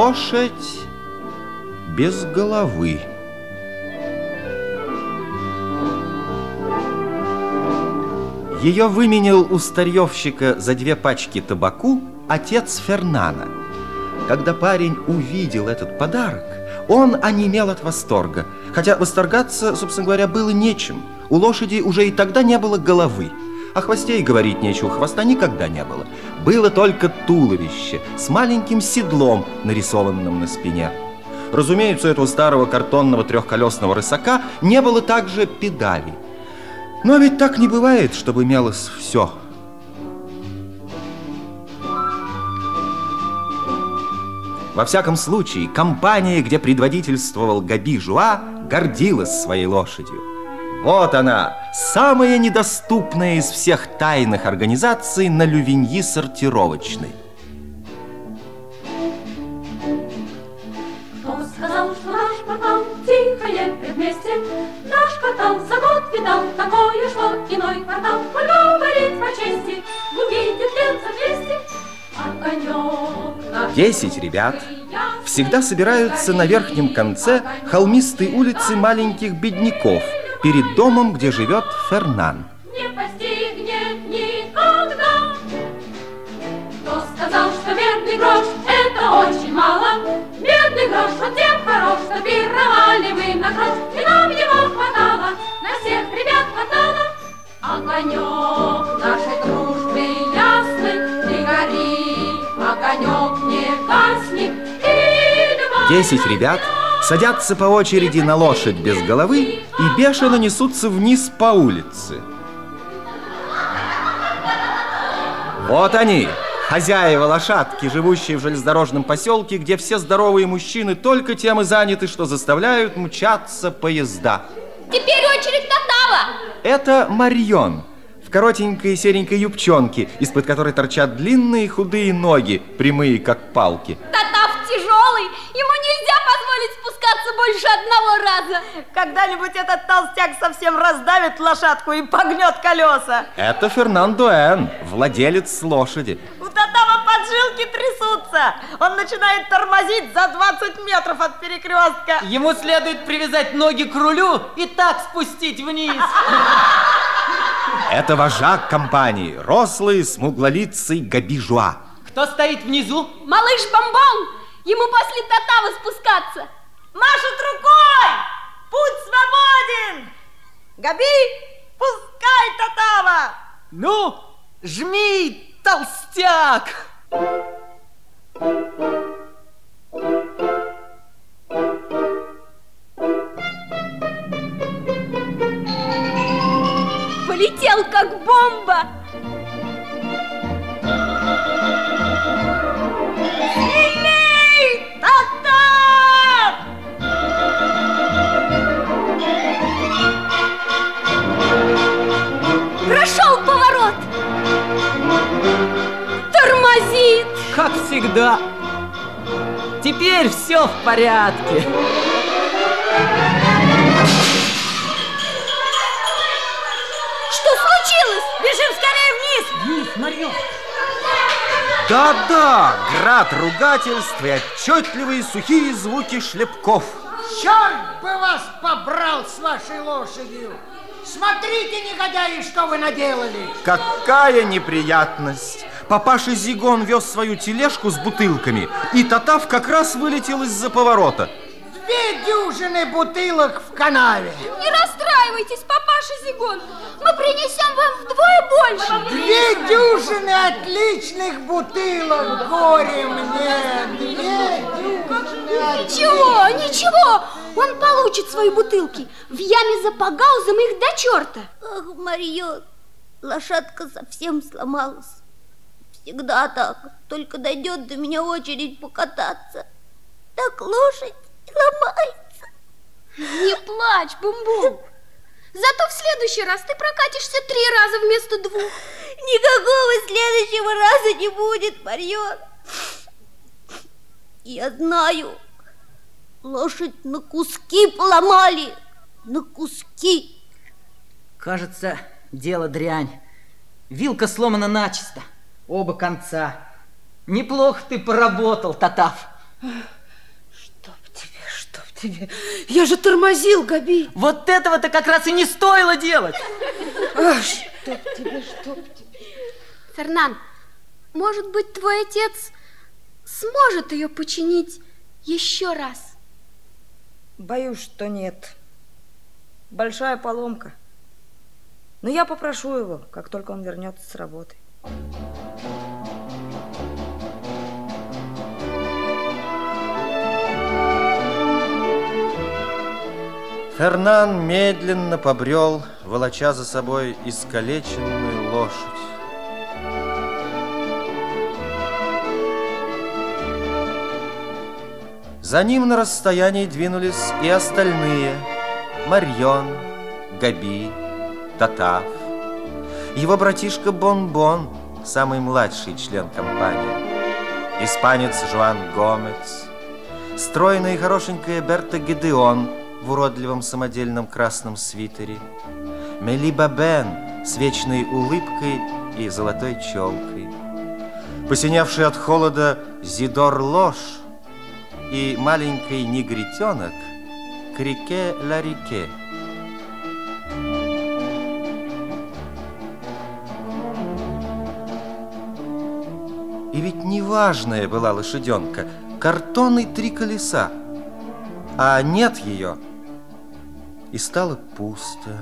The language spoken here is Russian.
Лошадь без головы. Ее выменил у старьевщика за две пачки табаку отец Фернана. Когда парень увидел этот подарок, он онемел от восторга. Хотя восторгаться, собственно говоря, было нечем. У лошади уже и тогда не было головы. О хвосте и говорить нечего, хвоста никогда не было. Было только туловище с маленьким седлом, нарисованным на спине. Разумеется, у этого старого картонного трехколесного рысака не было также педалей. Но ведь так не бывает, чтобы имелось все. Во всяком случае, компания, где предводительствовал Габи Жуа, гордилась своей лошадью. Вот она, самая недоступная из всех тайных организаций на Лювиньи сортировочной. Кто сказал, что наш портал тихо едет вместе? Наш квартал за год видал такое, что иной квартал поговорит по чести, увидит лет за 200 огонек наш. Десять ребят всегда собираются на верхнем конце холмистой улицы маленьких бедняков перед домом, где живет Фернан. не постигнет никогда. Кто сказал, что медный грош это очень мало? Медный грош вот тем хорош, что пировали мы на грош, и нам его хватало, на всех ребят хватало. Огонек нашей дружбы ясный, ты гори, огонек не гаснет, и два Десять ребят садятся по очереди на лошадь без головы и бешено несутся вниз по улице. Вот они, хозяева лошадки, живущие в железнодорожном поселке, где все здоровые мужчины только тем и заняты, что заставляют мчаться поезда. Теперь очередь Татава. Это Марион в коротенькой серенькой юбчонке, из-под которой торчат длинные худые ноги, прямые как палки. Татав спускаться больше одного раза. Когда-нибудь этот толстяк совсем раздавит лошадку и погнет колеса. Это Фернандо Эн, владелец лошади. У Татава поджилки трясутся. Он начинает тормозить за 20 метров от перекрестка. Ему следует привязать ноги к рулю и так спустить вниз. Это вожак компании, рослый, смуглолицый Габижуа. Кто стоит внизу? Малыш Бомбон, ему после Татава спускаться. Машет рукой! Путь свободен! Габи, пускай Татава! Ну, жми, толстяк! Полетел как бомба. Тормозит. Как всегда. Теперь все в порядке. Что случилось? Бежим скорее вниз! Вниз, Марион. Да-да, град ругательств и отчетливые сухие звуки шлепков. Черт бы вас побрал с вашей лошадью! Смотрите, негодяи, что вы наделали! Какая неприятность! Папаша Зигон вез свою тележку с бутылками, и Татав как раз вылетел из-за поворота. Две дюжины бутылок в канаве! Не расстраивайтесь, папаша Зигон. Мы принесем вам вдвое больше. Две дюжины отличных бутылок! Горе мне! Две дюжины Ничего, ничего. Он получит свои бутылки. В яме за погаузом их до черта. Ах, Марьё, лошадка совсем сломалась. Всегда так. Только дойдет до меня очередь покататься. Так лошадь и ломается. Не плачь, Бум-Бум. Зато в следующий раз ты прокатишься три раза вместо двух. Никакого следующего раза не будет, Марьё. Я знаю. Лошадь на куски поломали. На куски. Кажется, дело дрянь. Вилка сломана начисто. Оба конца. Неплохо ты поработал, Татав. Чтоб тебе, чтоб тебе. Я же тормозил, Габи. Вот этого-то как раз и не стоило делать. А, чтоб тебе, чтоб тебе. Фернан, может быть, твой отец сможет ее починить еще раз? Боюсь, что нет. Большая поломка. Но я попрошу его, как только он вернется с работы. Фернан медленно побрел, волоча за собой искалеченную лошадь. За ним на расстоянии двинулись и остальные. Марьон, Габи, Татав. Его братишка Бон-Бон, самый младший член компании. Испанец Жуан Гомец. Стройная и хорошенькая Берта Гедеон в уродливом самодельном красном свитере. Мели Бабен с вечной улыбкой и золотой челкой. Посиневший от холода Зидор Лош и маленький негритенок Крике Ларике. И ведь неважная была лошаденка, картон и три колеса, а нет ее, и стало пусто.